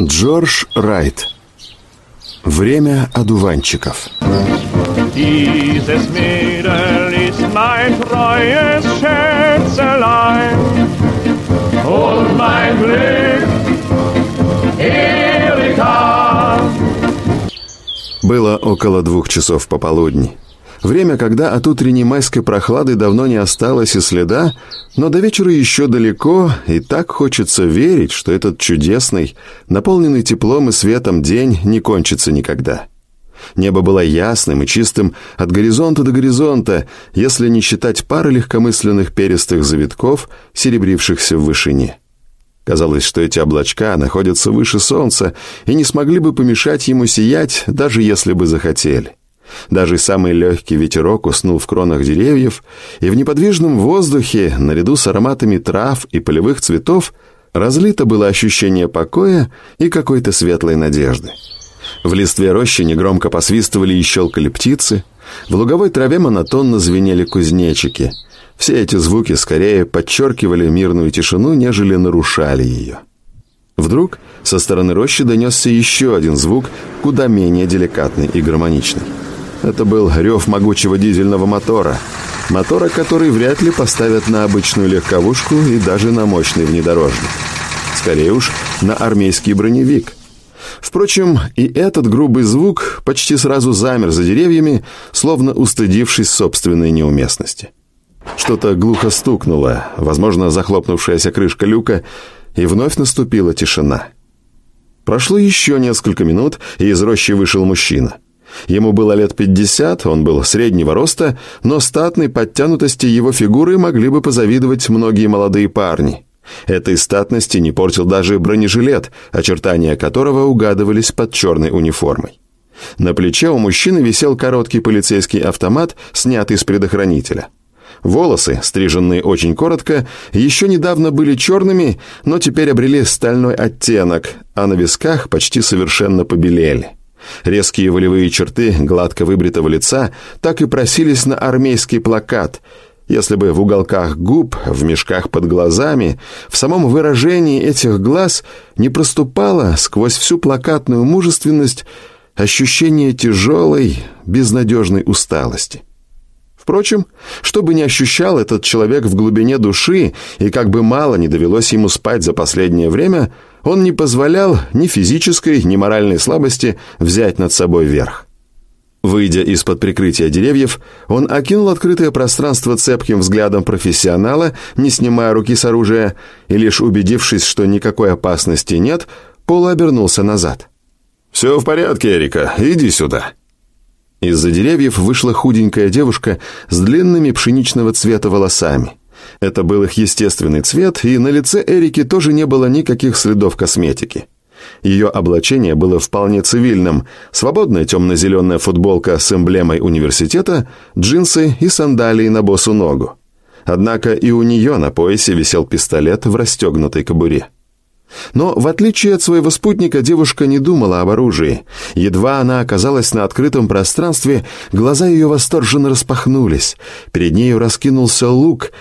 Джордж Райт Время одуванчиков Dieses Mädel ist mein treues Schätzelein und mein Glück, Erika. Было около двух часов пополудни. Время, когда от утренней майской прохлады давно не осталось и следа, но до вечера еще далеко, и так хочется верить, что этот чудесный, наполненный теплом и светом день не кончится никогда. Небо было ясным и чистым от горизонта до горизонта, если не считать пары легкомысленных перистых завитков, серебрившихся в вышине. Казалось, что эти облачка находятся выше солнца и не смогли бы помешать ему сиять, даже если бы захотели. Даже самый легкий ветерок уснул в кронах деревьев, и в неподвижном воздухе, наряду с ароматами трав и полевых цветов, разлито было ощущение покоя и какой-то светлой надежды. В листве рощи негромко посвистывали и щелкали птицы, в луговой траве монотонно звенели кузнечики. Все эти звуки скорее подчеркивали мирную тишину, нежели нарушали ее. Вдруг со стороны рощи донесся еще один звук, куда менее деликатный и гармоничный. Это был рев могучего дизельного мотора. Мотора, который вряд ли поставят на обычную легковушку и даже на мощный внедорожник. Скорее уж, на армейский броневик. Впрочем, и этот грубый звук почти сразу замер за деревьями, словно устыдившись собственной неуместности. Что-то глухо стукнуло, возможно, захлопнувшаяся крышка люка, и вновь наступила тишина. Прошло еще несколько минут, и из рощи вышел мужчина – Ему было лет пятьдесят, он был среднего роста, но статной подтянутости его фигуры могли бы позавидовать многие молодые парни. Этой статности не портил даже бронежилет, очертания которого угадывались под черной униформой. На плече у мужчины висел короткий полицейский автомат, снятый с предохранителя. Волосы, стриженные очень коротко, еще недавно были черными, но теперь обрели стальной оттенок, а на висках почти совершенно побелели. Резкие волевые черты гладко выбритого лица так и просились на армейский плакат. Если бы в уголках губ, в мешках под глазами, в самом выражении этих глаз не проступало сквозь всю плакатную мужественность ощущение тяжелой, безнадежной усталости. Впрочем, что бы ни ощущал этот человек в глубине души, и как бы мало не довелось ему спать за последнее время – он не позволял ни физической, ни моральной слабости взять над собой верх. Выйдя из-под прикрытия деревьев, он окинул открытое пространство цепким взглядом профессионала, не снимая руки с оружия, и лишь убедившись, что никакой опасности нет, Пол обернулся назад. «Все в порядке, Эрика, иди сюда». Из-за деревьев вышла худенькая девушка с длинными пшеничного цвета волосами. Это был их естественный цвет, и на лице Эрики тоже не было никаких следов косметики. Ее облачение было вполне цивильным. Свободная темно-зеленая футболка с эмблемой университета, джинсы и сандалии на босу ногу. Однако и у нее на поясе висел пистолет в расстегнутой кобуре. Но, в отличие от своего спутника, девушка не думала об оружии. Едва она оказалась на открытом пространстве, глаза ее восторженно распахнулись. Перед нею раскинулся лук —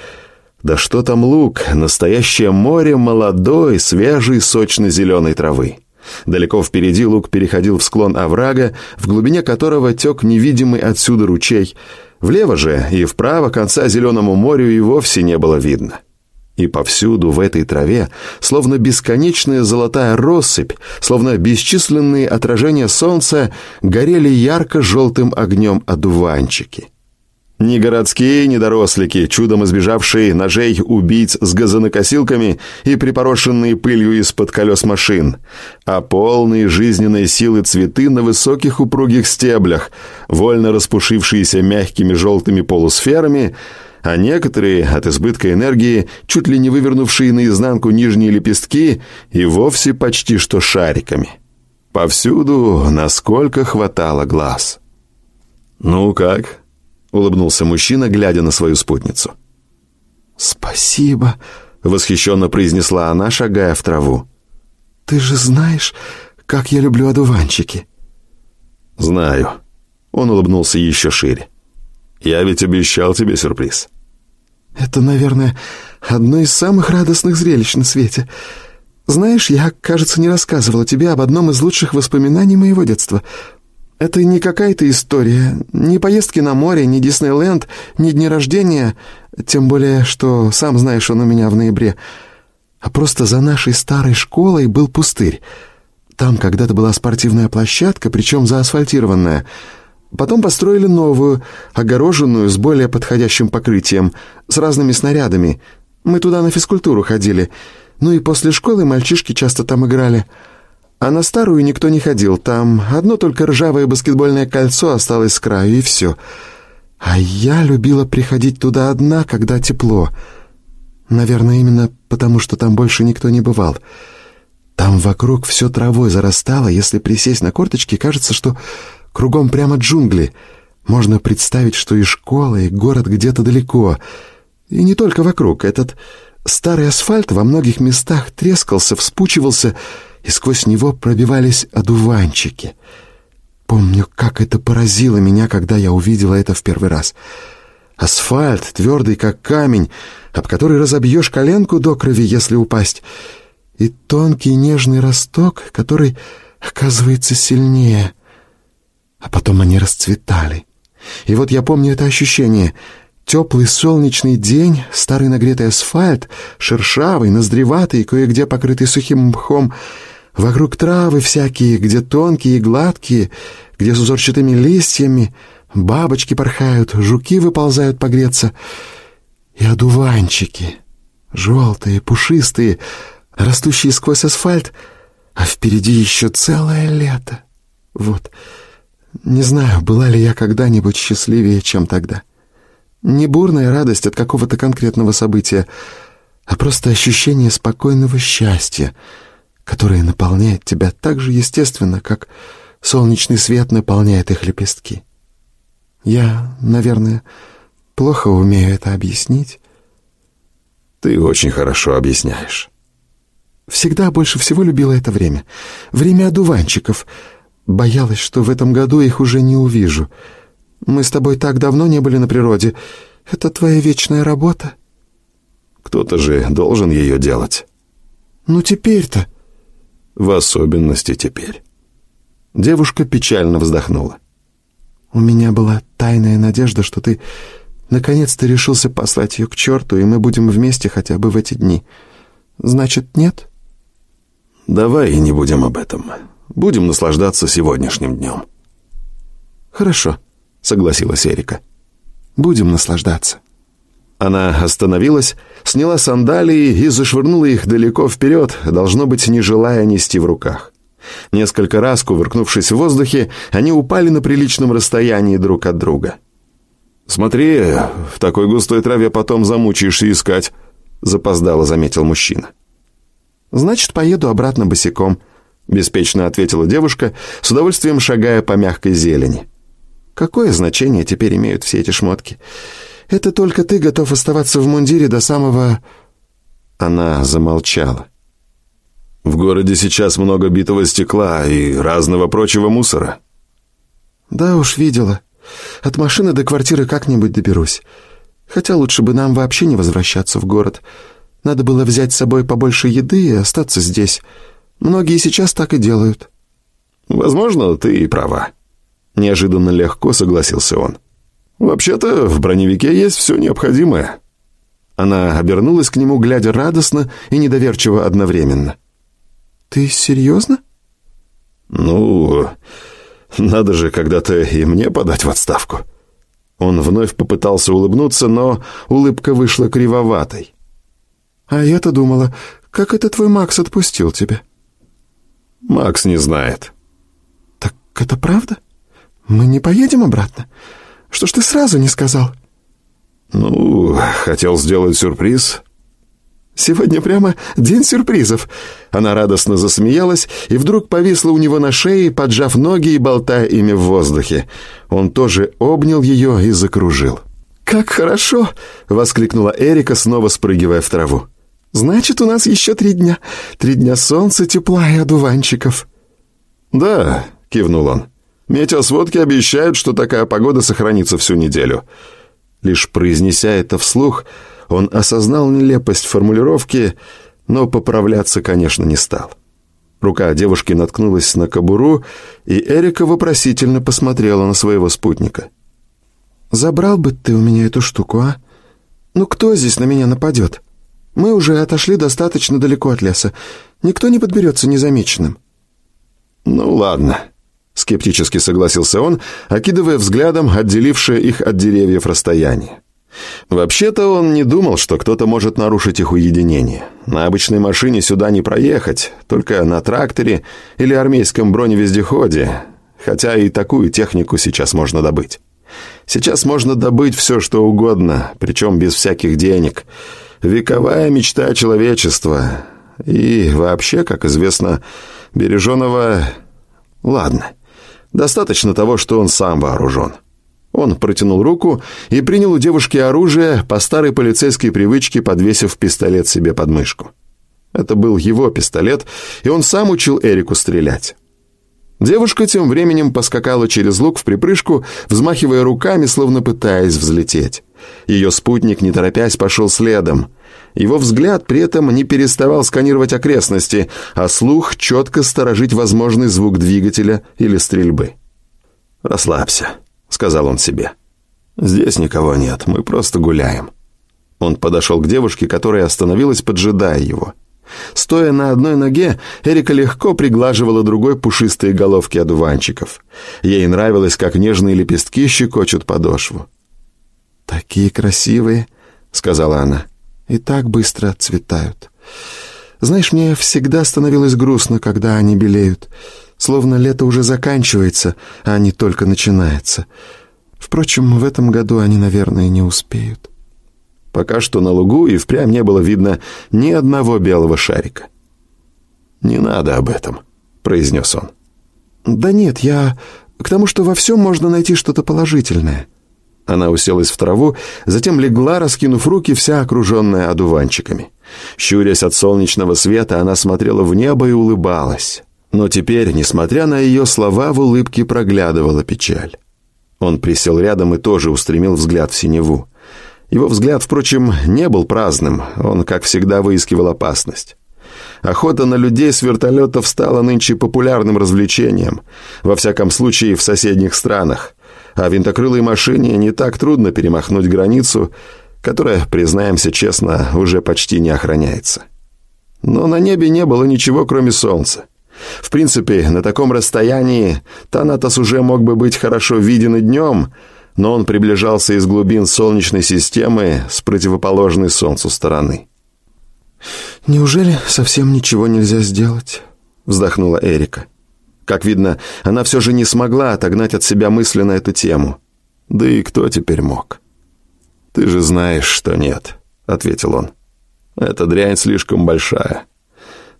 да что там лук, настоящее море молодой, свежей, сочно-зеленой травы. Далеко впереди лук переходил в склон оврага, в глубине которого тек невидимый отсюда ручей. Влево же и вправо конца зеленому морю и вовсе не было видно. И повсюду в этой траве, словно бесконечная золотая россыпь, словно бесчисленные отражения солнца, горели ярко-желтым огнем одуванчики — ни городские недорослики, чудом избежавшие ножей убийц с газонокосилками и припорошенные пылью из-под колес машин, а полные жизненной силы цветы на высоких упругих стеблях, вольно распушившиеся мягкими желтыми полусферами, а некоторые, от избытка энергии, чуть ли не вывернувшие наизнанку нижние лепестки и вовсе почти что шариками. Повсюду, насколько хватало глаз. «Ну как?» — улыбнулся мужчина, глядя на свою спутницу. «Спасибо», — восхищенно произнесла она, шагая в траву. «Ты же знаешь, как я люблю одуванчики». «Знаю». Он улыбнулся еще шире. «Я ведь обещал тебе сюрприз». «Это, наверное, одно из самых радостных зрелищ на свете. Знаешь, я, кажется, не рассказывала тебе об одном из лучших воспоминаний моего детства. Это не какая-то история, ни поездки на море, ни Диснейленд, ни дни рождения, тем более, что, сам знаешь, он у меня в ноябре, а просто за нашей старой школой был пустырь. Там когда-то была спортивная площадка, причем заасфальтированная. Потом построили новую, огороженную, с более подходящим покрытием, с разными снарядами. Мы туда на физкультуру ходили. Ну и после школы мальчишки часто там играли. А на старую никто не ходил. Там одно только ржавое баскетбольное кольцо осталось с краю, и все. А я любила приходить туда одна, когда тепло. Наверное, именно потому, что там больше никто не бывал. Там вокруг все травой зарастало. Если присесть на корточки, кажется, что кругом прямо джунгли. Можно представить, что и школа, и город где-то далеко. И не только вокруг. Этот старый асфальт во многих местах трескался, вспучивался, и сквозь него пробивались одуванчики. Помню, как это поразило меня, когда я увидела это в первый раз. Асфальт, твердый как камень, об который разобьешь коленку до крови, если упасть, и тонкий нежный росток, который оказывается сильнее. А потом они расцветали. И вот я помню это ощущение — Теплый солнечный день, старый нагретый асфальт, шершавый, ноздреватый, кое-где покрытый сухим мхом, вокруг травы всякие, где тонкие и гладкие, где с узорчатыми листьями, бабочки порхают, жуки выползают погреться, и одуванчики, желтые, пушистые, растущие сквозь асфальт, а впереди еще целое лето. Вот, не знаю, была ли я когда-нибудь счастливее, чем тогда. Не бурная радость от какого-то конкретного события, а просто ощущение спокойного счастья, которое наполняет тебя так же естественно, как солнечный свет наполняет их лепестки. Я, наверное, плохо умею это объяснить. Ты очень хорошо объясняешь. Всегда больше всего любила это время. Время одуванчиков. Боялась, что в этом году их уже не увижу — мы с тобой так давно не были на природе. Это твоя вечная работа. Кто-то же должен ее делать. Ну теперь-то. В особенности теперь. Девушка печально вздохнула. У меня была тайная надежда, что ты наконец-то решился послать ее к черту, и мы будем вместе хотя бы в эти дни. Значит, нет? Давай и не будем об этом. Будем наслаждаться сегодняшним днем. Хорошо согласилась Эрика. «Будем наслаждаться». Она остановилась, сняла сандалии и зашвырнула их далеко вперед, должно быть, не желая нести в руках. Несколько раз, кувыркнувшись в воздухе, они упали на приличном расстоянии друг от друга. «Смотри, в такой густой траве потом замучаешься искать», — запоздало заметил мужчина. «Значит, поеду обратно босиком», — беспечно ответила девушка, с удовольствием шагая по мягкой зелени. Какое значение теперь имеют все эти шмотки? Это только ты готов оставаться в мундире до самого...» Она замолчала. «В городе сейчас много битого стекла и разного прочего мусора». «Да уж, видела. От машины до квартиры как-нибудь доберусь. Хотя лучше бы нам вообще не возвращаться в город. Надо было взять с собой побольше еды и остаться здесь. Многие сейчас так и делают». «Возможно, ты и права», Неожиданно легко согласился он. «Вообще-то в броневике есть все необходимое». Она обернулась к нему, глядя радостно и недоверчиво одновременно. «Ты серьезно?» «Ну, надо же когда-то и мне подать в отставку». Он вновь попытался улыбнуться, но улыбка вышла кривоватой. «А я-то думала, как это твой Макс отпустил тебя?» «Макс не знает». «Так это правда?» «Мы не поедем обратно? Что ж ты сразу не сказал?» «Ну, хотел сделать сюрприз». «Сегодня прямо день сюрпризов». Она радостно засмеялась и вдруг повисла у него на шее, поджав ноги и болтая ими в воздухе. Он тоже обнял ее и закружил. «Как хорошо!» — воскликнула Эрика, снова спрыгивая в траву. «Значит, у нас еще три дня. Три дня солнца, тепла и одуванчиков». «Да», — кивнул он. Метеосводки обещают, что такая погода сохранится всю неделю. Лишь произнеся это вслух, он осознал нелепость формулировки, но поправляться, конечно, не стал. Рука девушки наткнулась на кобуру, и Эрика вопросительно посмотрела на своего спутника. «Забрал бы ты у меня эту штуку, а? Ну кто здесь на меня нападет? Мы уже отошли достаточно далеко от леса. Никто не подберется незамеченным». «Ну ладно», — скептически согласился он, окидывая взглядом отделившее их от деревьев расстояние. Вообще-то он не думал, что кто-то может нарушить их уединение. На обычной машине сюда не проехать, только на тракторе или армейском броневездеходе, хотя и такую технику сейчас можно добыть. Сейчас можно добыть все, что угодно, причем без всяких денег. Вековая мечта человечества. И вообще, как известно, береженого... Ладно, достаточно того, что он сам вооружен. Он протянул руку и принял у девушки оружие, по старой полицейской привычке подвесив пистолет себе под мышку. Это был его пистолет, и он сам учил Эрику стрелять. Девушка тем временем поскакала через луг в припрыжку, взмахивая руками, словно пытаясь взлететь. Ее спутник, не торопясь, пошел следом. Его взгляд при этом не переставал сканировать окрестности, а слух четко сторожить возможный звук двигателя или стрельбы. «Расслабься», — сказал он себе. «Здесь никого нет, мы просто гуляем». Он подошел к девушке, которая остановилась, поджидая его. Стоя на одной ноге, Эрика легко приглаживала другой пушистые головки одуванчиков. Ей нравилось, как нежные лепестки щекочут подошву. «Такие красивые», — сказала она, — «и так быстро отцветают. Знаешь, мне всегда становилось грустно, когда они белеют. Словно лето уже заканчивается, а не только начинается. Впрочем, в этом году они, наверное, не успеют. Пока что на лугу и впрямь не было видно ни одного белого шарика. «Не надо об этом», — произнес он. «Да нет, я... К тому, что во всем можно найти что-то положительное». Она уселась в траву, затем легла, раскинув руки, вся окруженная одуванчиками. Щурясь от солнечного света, она смотрела в небо и улыбалась. Но теперь, несмотря на ее слова, в улыбке проглядывала печаль. Он присел рядом и тоже устремил взгляд в синеву. Его взгляд, впрочем, не был праздным, он, как всегда, выискивал опасность. Охота на людей с вертолетов стала нынче популярным развлечением, во всяком случае в соседних странах, а винтокрылой машине не так трудно перемахнуть границу, которая, признаемся честно, уже почти не охраняется. Но на небе не было ничего, кроме солнца. В принципе, на таком расстоянии Танатос уже мог бы быть хорошо виден и днем, но он приближался из глубин Солнечной системы с противоположной Солнцу стороны. «Неужели совсем ничего нельзя сделать?» — вздохнула Эрика. Как видно, она все же не смогла отогнать от себя мысли на эту тему. Да и кто теперь мог? «Ты же знаешь, что нет», — ответил он. «Эта дрянь слишком большая».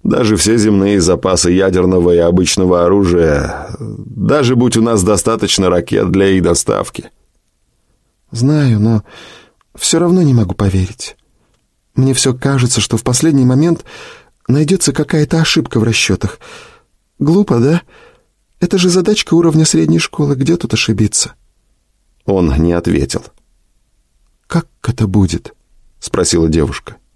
Даже все земные запасы ядерного и обычного оружия, даже будь у нас достаточно ракет для их доставки. Знаю, но все равно не могу поверить. Мне все кажется, что в последний момент найдется какая-то ошибка в расчетах. Глупо, да? Это же задачка уровня средней школы. Где тут ошибиться? Он не ответил. «Как это будет?» — спросила девушка. —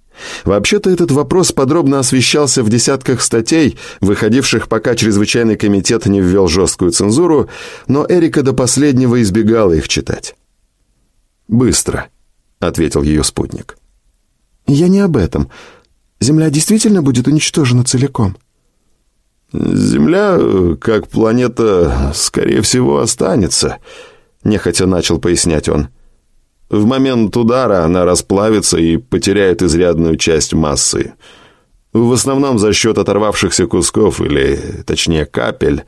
Вообще-то этот вопрос подробно освещался в десятках статей, выходивших, пока чрезвычайный комитет не ввел жесткую цензуру, но Эрика до последнего избегала их читать. «Быстро», — ответил ее спутник. «Я не об этом. Земля действительно будет уничтожена целиком?» «Земля, как планета, скорее всего, останется», — нехотя начал пояснять он. В момент удара она расплавится и потеряет изрядную часть массы. В основном за счет оторвавшихся кусков, или, точнее, капель.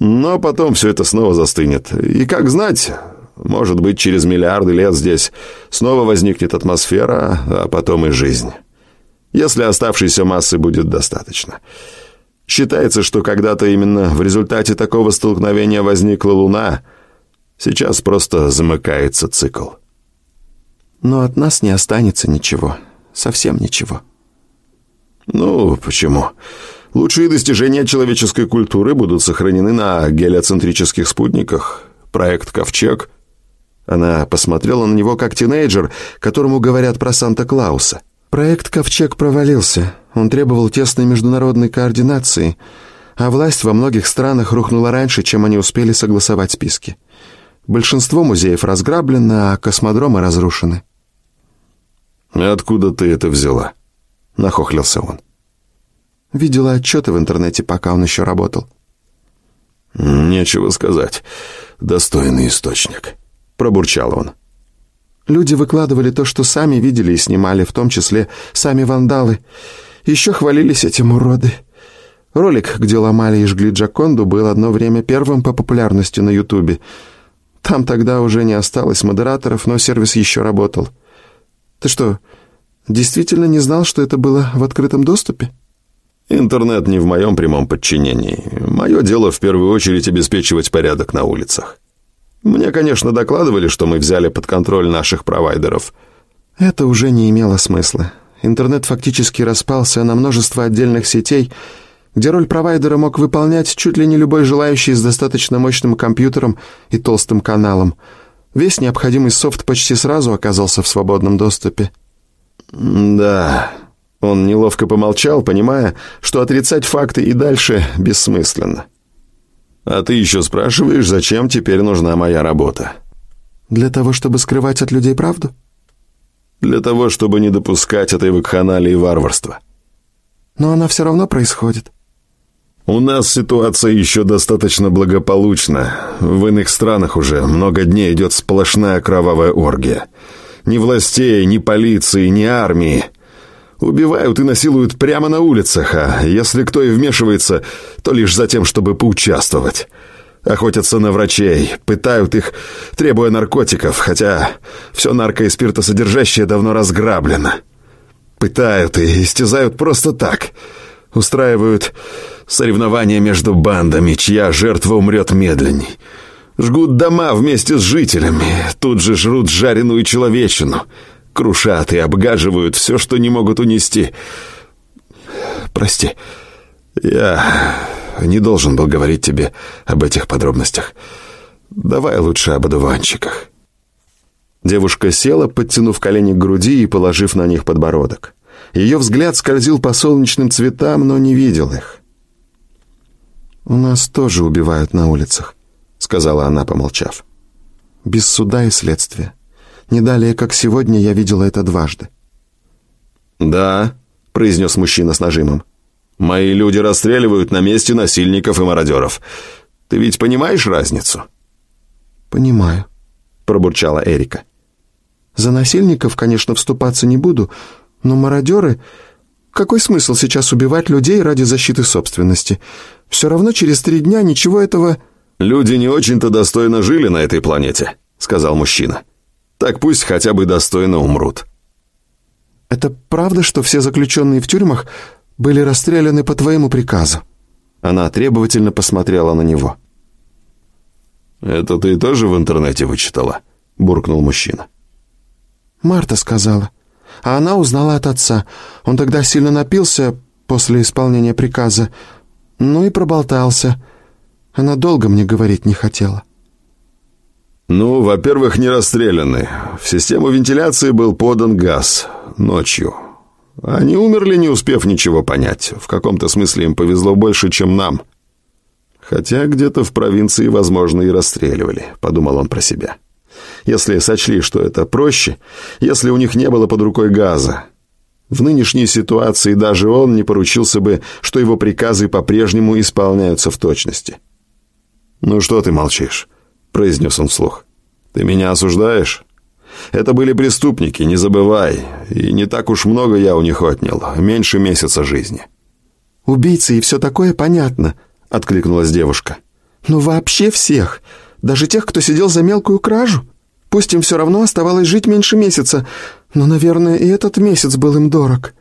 Но потом все это снова застынет. И как знать, может быть, через миллиарды лет здесь снова возникнет атмосфера, а потом и жизнь. Если оставшейся массы будет достаточно. Считается, что когда-то именно в результате такого столкновения возникла Луна — Сейчас просто замыкается цикл. Но от нас не останется ничего. Совсем ничего. Ну, почему? Лучшие достижения человеческой культуры будут сохранены на гелиоцентрических спутниках. Проект «Ковчег». Она посмотрела на него как тинейджер, которому говорят про Санта-Клауса. Проект «Ковчег» провалился. Он требовал тесной международной координации, а власть во многих странах рухнула раньше, чем они успели согласовать списки. Большинство музеев разграблено, а космодромы разрушены. «Откуда ты это взяла?» — нахохлился он. Видела отчеты в интернете, пока он еще работал. «Нечего сказать. Достойный источник», — пробурчал он. Люди выкладывали то, что сами видели и снимали, в том числе сами вандалы. Еще хвалились этим уроды. Ролик, где ломали и жгли Джаконду, был одно время первым по популярности на Ютубе. Там тогда уже не осталось модераторов, но сервис еще работал. Ты что, действительно не знал, что это было в открытом доступе? Интернет не в моем прямом подчинении. Мое дело в первую очередь обеспечивать порядок на улицах. Мне, конечно, докладывали, что мы взяли под контроль наших провайдеров. Это уже не имело смысла. Интернет фактически распался на множество отдельных сетей, где роль провайдера мог выполнять чуть ли не любой желающий с достаточно мощным компьютером и толстым каналом. Весь необходимый софт почти сразу оказался в свободном доступе. «Да...» Он неловко помолчал, понимая, что отрицать факты и дальше бессмысленно. «А ты еще спрашиваешь, зачем теперь нужна моя работа?» «Для того, чтобы скрывать от людей правду?» «Для того, чтобы не допускать этой вакханалии варварства». «Но она все равно происходит». «У нас ситуация еще достаточно благополучна. В иных странах уже много дней идет сплошная кровавая оргия. Ни властей, ни полиции, ни армии. Убивают и насилуют прямо на улицах, а если кто и вмешивается, то лишь за тем, чтобы поучаствовать. Охотятся на врачей, пытают их, требуя наркотиков, хотя все нарко- и спиртосодержащее давно разграблено. Пытают и истязают просто так. Устраивают соревнования между бандами, чья жертва умрет медленней. Жгут дома вместе с жителями, тут же жрут жареную человечину — крушат и обгаживают все, что не могут унести. Прости, я не должен был говорить тебе об этих подробностях. Давай лучше об одуванчиках». Девушка села, подтянув колени к груди и положив на них подбородок. Ее взгляд скользил по солнечным цветам, но не видел их. «У нас тоже убивают на улицах», — сказала она, помолчав. «Без суда и следствия. Не далее, как сегодня, я видела это дважды. «Да», — произнес мужчина с нажимом. «Мои люди расстреливают на месте насильников и мародеров. Ты ведь понимаешь разницу?» «Понимаю», — пробурчала Эрика. «За насильников, конечно, вступаться не буду, но мародеры... Какой смысл сейчас убивать людей ради защиты собственности? Все равно через три дня ничего этого...» «Люди не очень-то достойно жили на этой планете», — сказал мужчина. Так пусть хотя бы достойно умрут. «Это правда, что все заключенные в тюрьмах были расстреляны по твоему приказу?» Она требовательно посмотрела на него. «Это ты тоже в интернете вычитала?» — буркнул мужчина. «Марта сказала. А она узнала от отца. Он тогда сильно напился после исполнения приказа. Ну и проболтался. Она долго мне говорить не хотела». «Ну, во-первых, не расстреляны. В систему вентиляции был подан газ. Ночью. Они умерли, не успев ничего понять. В каком-то смысле им повезло больше, чем нам. Хотя где-то в провинции, возможно, и расстреливали», — подумал он про себя. «Если сочли, что это проще, если у них не было под рукой газа. В нынешней ситуации даже он не поручился бы, что его приказы по-прежнему исполняются в точности». «Ну что ты молчишь?» — произнес он вслух. «Ты меня осуждаешь? Это были преступники, не забывай. И не так уж много я у них отнял, меньше месяца жизни». «Убийцы и все такое понятно», — откликнулась девушка. «Ну вообще всех. Даже тех, кто сидел за мелкую кражу. Пусть им все равно оставалось жить меньше месяца, но, наверное, и этот месяц был им дорог».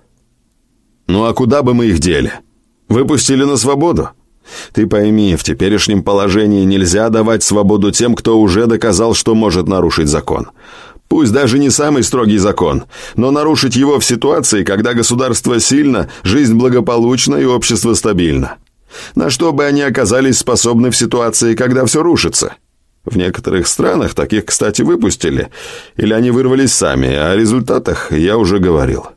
«Ну а куда бы мы их дели? Выпустили на свободу? Ты пойми, в теперешнем положении нельзя давать свободу тем, кто уже доказал, что может нарушить закон. Пусть даже не самый строгий закон, но нарушить его в ситуации, когда государство сильно, жизнь благополучна и общество стабильно. На что бы они оказались способны в ситуации, когда все рушится? В некоторых странах таких, кстати, выпустили, или они вырвались сами, о результатах я уже говорил.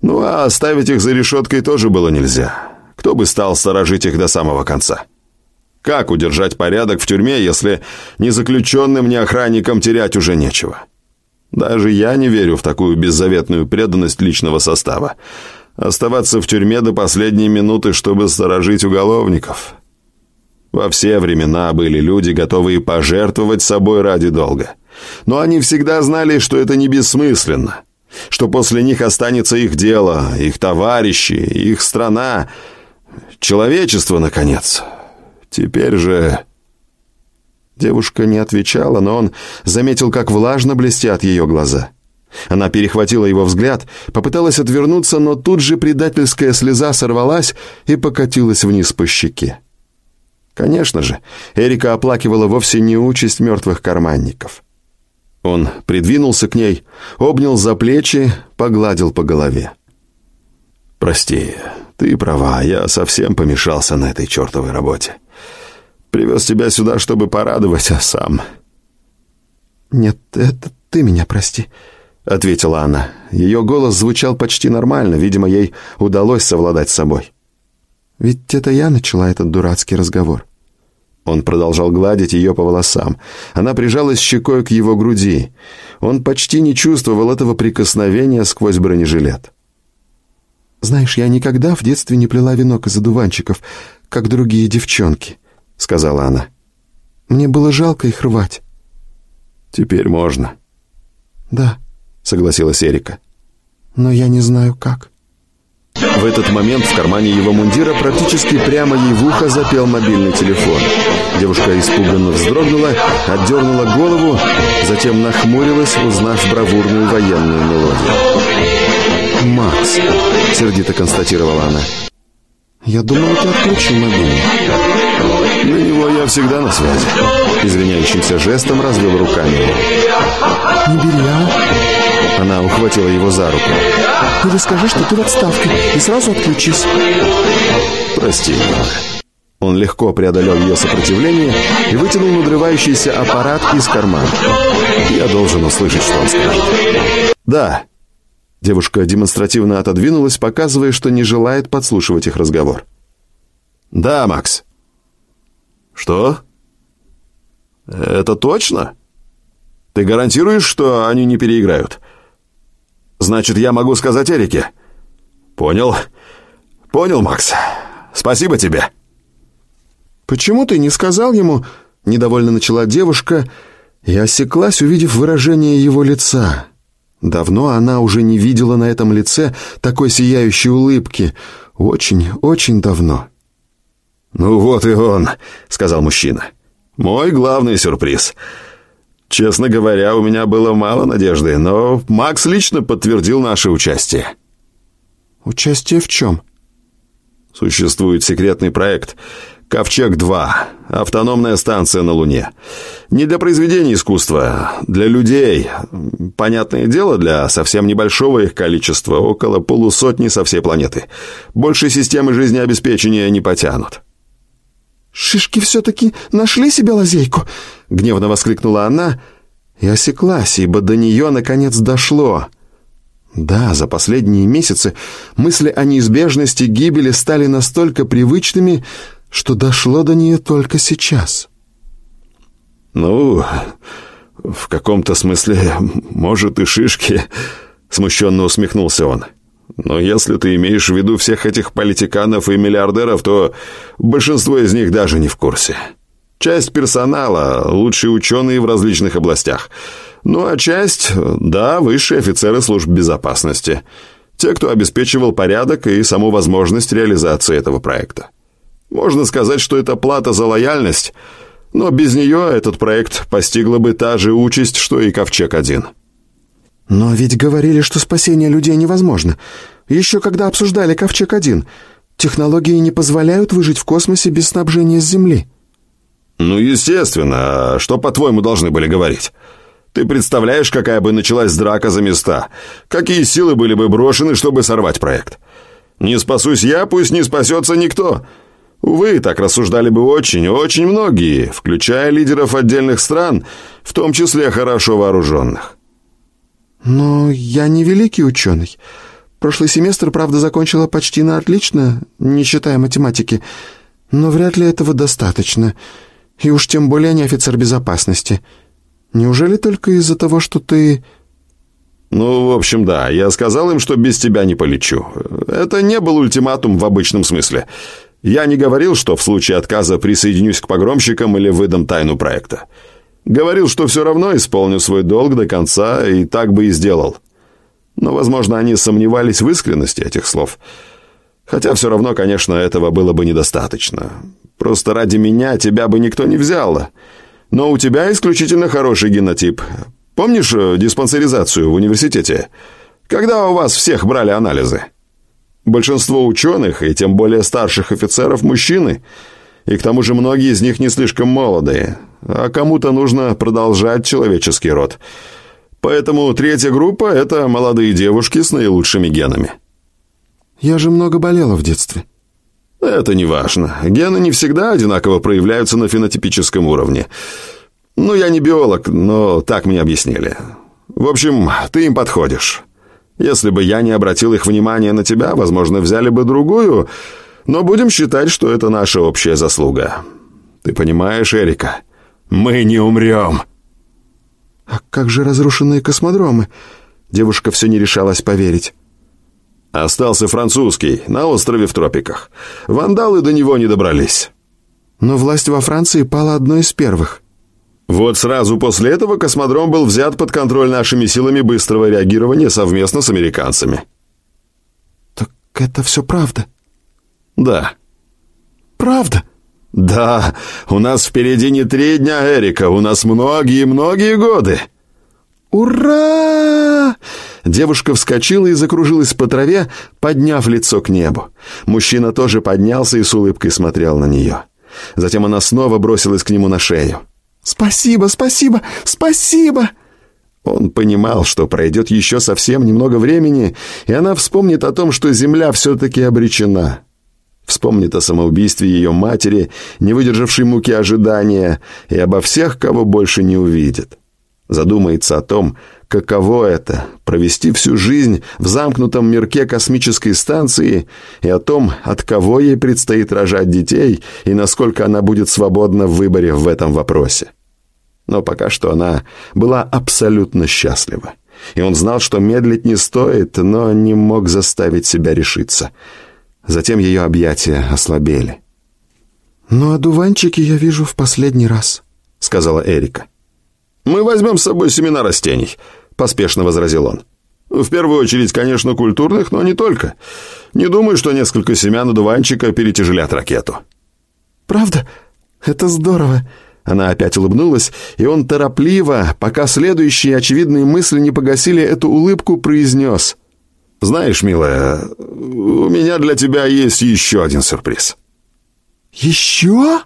Ну, а оставить их за решеткой тоже было нельзя. Кто бы стал сторожить их до самого конца? Как удержать порядок в тюрьме, если ни заключенным, ни охранникам терять уже нечего? Даже я не верю в такую беззаветную преданность личного состава. Оставаться в тюрьме до последней минуты, чтобы сторожить уголовников. Во все времена были люди, готовые пожертвовать собой ради долга. Но они всегда знали, что это не бессмысленно, что после них останется их дело, их товарищи, их страна, человечество, наконец. Теперь же... Девушка не отвечала, но он заметил, как влажно блестят ее глаза. Она перехватила его взгляд, попыталась отвернуться, но тут же предательская слеза сорвалась и покатилась вниз по щеке. Конечно же, Эрика оплакивала вовсе не участь мертвых карманников. Он придвинулся к ней, обнял за плечи, погладил по голове. «Прости, ты права, я совсем помешался на этой чертовой работе. Привез тебя сюда, чтобы порадовать, а сам...» «Нет, это ты меня прости», — ответила она. Ее голос звучал почти нормально, видимо, ей удалось совладать с собой. «Ведь это я начала этот дурацкий разговор». Он продолжал гладить ее по волосам. Она прижалась щекой к его груди. Он почти не чувствовал этого прикосновения сквозь бронежилет. «Знаешь, я никогда в детстве не плела венок из одуванчиков, как другие девчонки», — сказала она. «Мне было жалко их рвать». «Теперь можно». «Да», — согласилась Эрика. «Но я не знаю, как». В этот момент в кармане его мундира практически прямо ей в ухо запел мобильный телефон. Девушка испуганно вздрогнула, отдернула голову, затем нахмурилась, узнав бравурную военную мелодию. «Макс», — сердито констатировала она. «Я думала, ты отключил мобильный». «На него я всегда на связи», — извиняющимся жестом развел руками. «Не бери, а?» Она ухватила его за руку. «Или скажи, что ты в отставке, и сразу отключись». «Прости, Он легко преодолел ее сопротивление и вытянул надрывающийся аппарат из кармана. Я должен услышать, что он скажет. «Да». Девушка демонстративно отодвинулась, показывая, что не желает подслушивать их разговор. «Да, Макс». «Что? Это точно? Ты гарантируешь, что они не переиграют?» Значит, я могу сказать Эрике. Понял. Понял, Макс. Спасибо тебе. Почему ты не сказал ему, недовольно начала девушка, и осеклась, увидев выражение его лица. Давно она уже не видела на этом лице такой сияющей улыбки. Очень, очень давно. «Ну вот и он», — сказал мужчина. «Мой главный сюрприз». Честно говоря, у меня было мало надежды, но Макс лично подтвердил наше участие. Участие в чем? Существует секретный проект «Ковчег-2», автономная станция на Луне. Не для произведения искусства, для людей. Понятное дело, для совсем небольшого их количества, около полусотни со всей планеты. Больше системы жизнеобеспечения не потянут. «Шишки все-таки нашли себе лазейку!» — гневно воскликнула она и осеклась, ибо до нее наконец дошло. Да, за последние месяцы мысли о неизбежности гибели стали настолько привычными, что дошло до нее только сейчас. «Ну, в каком-то смысле, может, и шишки», — смущенно усмехнулся он. Но если ты имеешь в виду всех этих политиканов и миллиардеров, то большинство из них даже не в курсе. Часть персонала – лучшие ученые в различных областях. Ну а часть – да, высшие офицеры служб безопасности. Те, кто обеспечивал порядок и саму возможность реализации этого проекта. Можно сказать, что это плата за лояльность, но без нее этот проект постигла бы та же участь, что и Ковчег-1. «Но ведь говорили, что спасение людей невозможно. Еще когда обсуждали Ковчег-1. Технологии не позволяют выжить в космосе без снабжения с Земли». «Ну, естественно. А что, по-твоему, должны были говорить?» Ты представляешь, какая бы началась драка за места? Какие силы были бы брошены, чтобы сорвать проект? Не спасусь я, пусть не спасется никто. Увы, так рассуждали бы очень, очень многие, включая лидеров отдельных стран, в том числе хорошо вооруженных. «Но я не великий ученый. Прошлый семестр, правда, закончила почти на отлично, не считая математики, но вряд ли этого достаточно. И уж тем более не офицер безопасности. Неужели только из-за того, что ты...» «Ну, в общем, да, я сказал им, что без тебя не полечу. Это не был ультиматум в обычном смысле. Я не говорил, что в случае отказа присоединюсь к погромщикам или выдам тайну проекта. Говорил, что все равно исполню свой долг до конца, и так бы и сделал. Но, возможно, они сомневались в искренности этих слов. Хотя все равно, конечно, этого было бы недостаточно. Просто ради меня тебя бы никто не взял. Но у тебя исключительно хороший генотип. Помнишь э, диспансеризацию в университете? Когда у вас всех брали анализы? Большинство ученых, и тем более старших офицеров, мужчины. И к тому же многие из них не слишком молодые. А кому-то нужно продолжать человеческий род. Поэтому третья группа – это молодые девушки с наилучшими генами. Я же много болела в детстве. Это не важно. Гены не всегда одинаково проявляются на фенотипическом уровне. Ну, я не биолог, но так мне объяснили. В общем, ты им подходишь. Если бы я не обратил их внимания на тебя, возможно, взяли бы другую, но будем считать, что это наша общая заслуга. Ты понимаешь, Эрика? Мы не умрем. А как же разрушенные космодромы? Девушка все не решалась поверить. Остался французский, на острове в тропиках. Вандалы до него не добрались. Но власть во Франции пала одной из первых. Вот сразу после этого космодром был взят под контроль нашими силами быстрого реагирования совместно с американцами. Так это все правда? Да. Правда? Да, у нас впереди не три дня, Эрика, у нас многие-многие годы. «Ура!» Девушка вскочила и закружилась по траве, подняв лицо к небу. Мужчина тоже поднялся и с улыбкой смотрел на нее. Затем она снова бросилась к нему на шею. «Спасибо, спасибо, спасибо!» Он понимал, что пройдет еще совсем немного времени, и она вспомнит о том, что земля все-таки обречена. Вспомнит о самоубийстве ее матери, не выдержавшей муки ожидания, и обо всех, кого больше не увидит задумается о том, каково это – провести всю жизнь в замкнутом мирке космической станции и о том, от кого ей предстоит рожать детей и насколько она будет свободна в выборе в этом вопросе. Но пока что она была абсолютно счастлива. И он знал, что медлить не стоит, но не мог заставить себя решиться. Затем ее объятия ослабели. «Ну, а дуванчики я вижу в последний раз», — сказала Эрика. «Мы возьмем с собой семена растений», — поспешно возразил он. «В первую очередь, конечно, культурных, но не только. Не думаю, что несколько семян одуванчика перетяжелят ракету». «Правда? Это здорово». Она опять улыбнулась, и он торопливо, пока следующие очевидные мысли не погасили эту улыбку, произнес. «Знаешь, милая, у меня для тебя есть еще один сюрприз». «Еще?»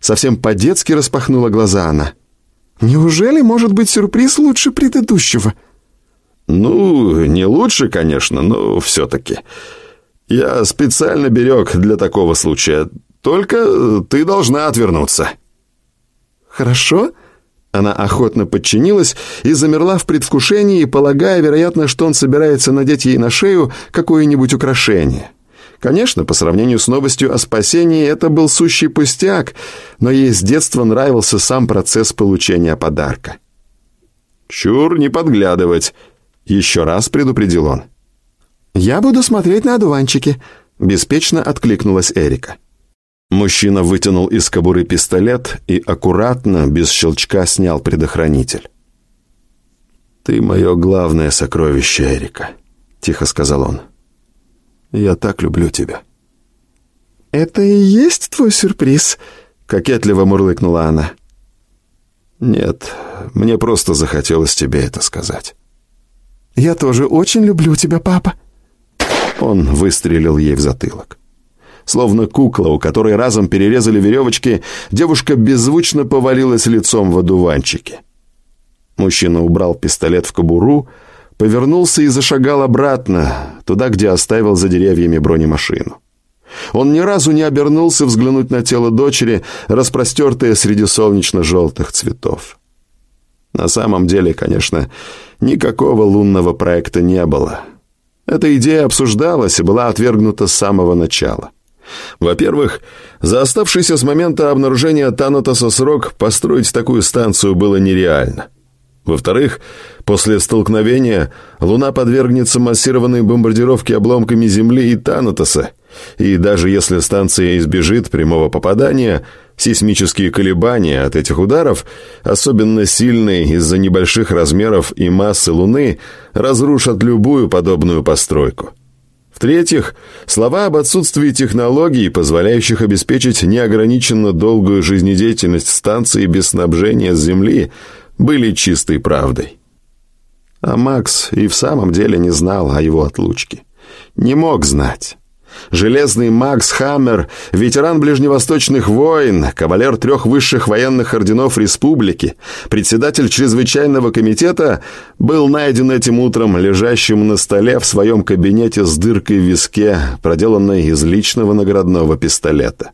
Совсем по-детски распахнула глаза она. Неужели может быть сюрприз лучше предыдущего? Ну, не лучше, конечно, но все-таки. Я специально берег для такого случая. Только ты должна отвернуться. Хорошо. Она охотно подчинилась и замерла в предвкушении, полагая, вероятно, что он собирается надеть ей на шею какое-нибудь украшение. Конечно, по сравнению с новостью о спасении это был сущий пустяк, но ей с детства нравился сам процесс получения подарка. «Чур, не подглядывать!» — еще раз предупредил он. «Я буду смотреть на одуванчики», — беспечно откликнулась Эрика. Мужчина вытянул из кобуры пистолет и аккуратно, без щелчка, снял предохранитель. «Ты мое главное сокровище, Эрика», — тихо сказал он. Я так люблю тебя». «Это и есть твой сюрприз?» — кокетливо мурлыкнула она. «Нет, мне просто захотелось тебе это сказать». «Я тоже очень люблю тебя, папа». Он выстрелил ей в затылок. Словно кукла, у которой разом перерезали веревочки, девушка беззвучно повалилась лицом в одуванчике. Мужчина убрал пистолет в кобуру, повернулся и зашагал обратно, туда, где оставил за деревьями бронемашину. Он ни разу не обернулся взглянуть на тело дочери, распростертое среди солнечно-желтых цветов. На самом деле, конечно, никакого лунного проекта не было. Эта идея обсуждалась и была отвергнута с самого начала. Во-первых, за оставшийся с момента обнаружения Танатоса срок построить такую станцию было нереально. Во-вторых, после столкновения Луна подвергнется массированной бомбардировке обломками Земли и Танатоса, и даже если станция избежит прямого попадания, сейсмические колебания от этих ударов, особенно сильные из-за небольших размеров и массы Луны, разрушат любую подобную постройку. В-третьих, слова об отсутствии технологий, позволяющих обеспечить неограниченно долгую жизнедеятельность станции без снабжения с Земли, были чистой правдой. А Макс и в самом деле не знал о его отлучке. Не мог знать. Железный Макс Хаммер, ветеран ближневосточных войн, кавалер трех высших военных орденов республики, председатель чрезвычайного комитета, был найден этим утром лежащим на столе в своем кабинете с дыркой в виске, проделанной из личного наградного пистолета.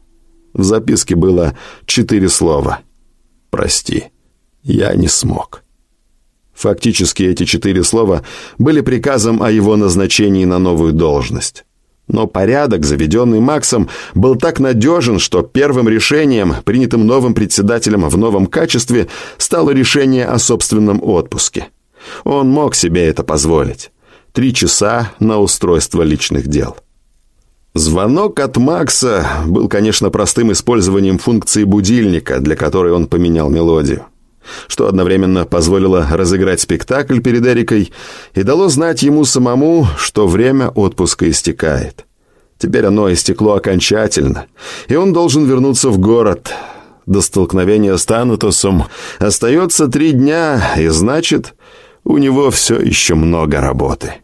В записке было четыре слова. «Прости, я не смог». Фактически эти четыре слова были приказом о его назначении на новую должность. Но порядок, заведенный Максом, был так надежен, что первым решением, принятым новым председателем в новом качестве, стало решение о собственном отпуске. Он мог себе это позволить. Три часа на устройство личных дел. Звонок от Макса был, конечно, простым использованием функции будильника, для которой он поменял мелодию что одновременно позволило разыграть спектакль перед Эрикой и дало знать ему самому, что время отпуска истекает. Теперь оно истекло окончательно, и он должен вернуться в город. До столкновения с Танатосом остается три дня, и значит, у него все еще много работы.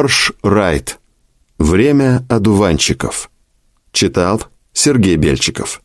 Джордж Райт. Время одуванчиков. Читал Сергей Бельчиков.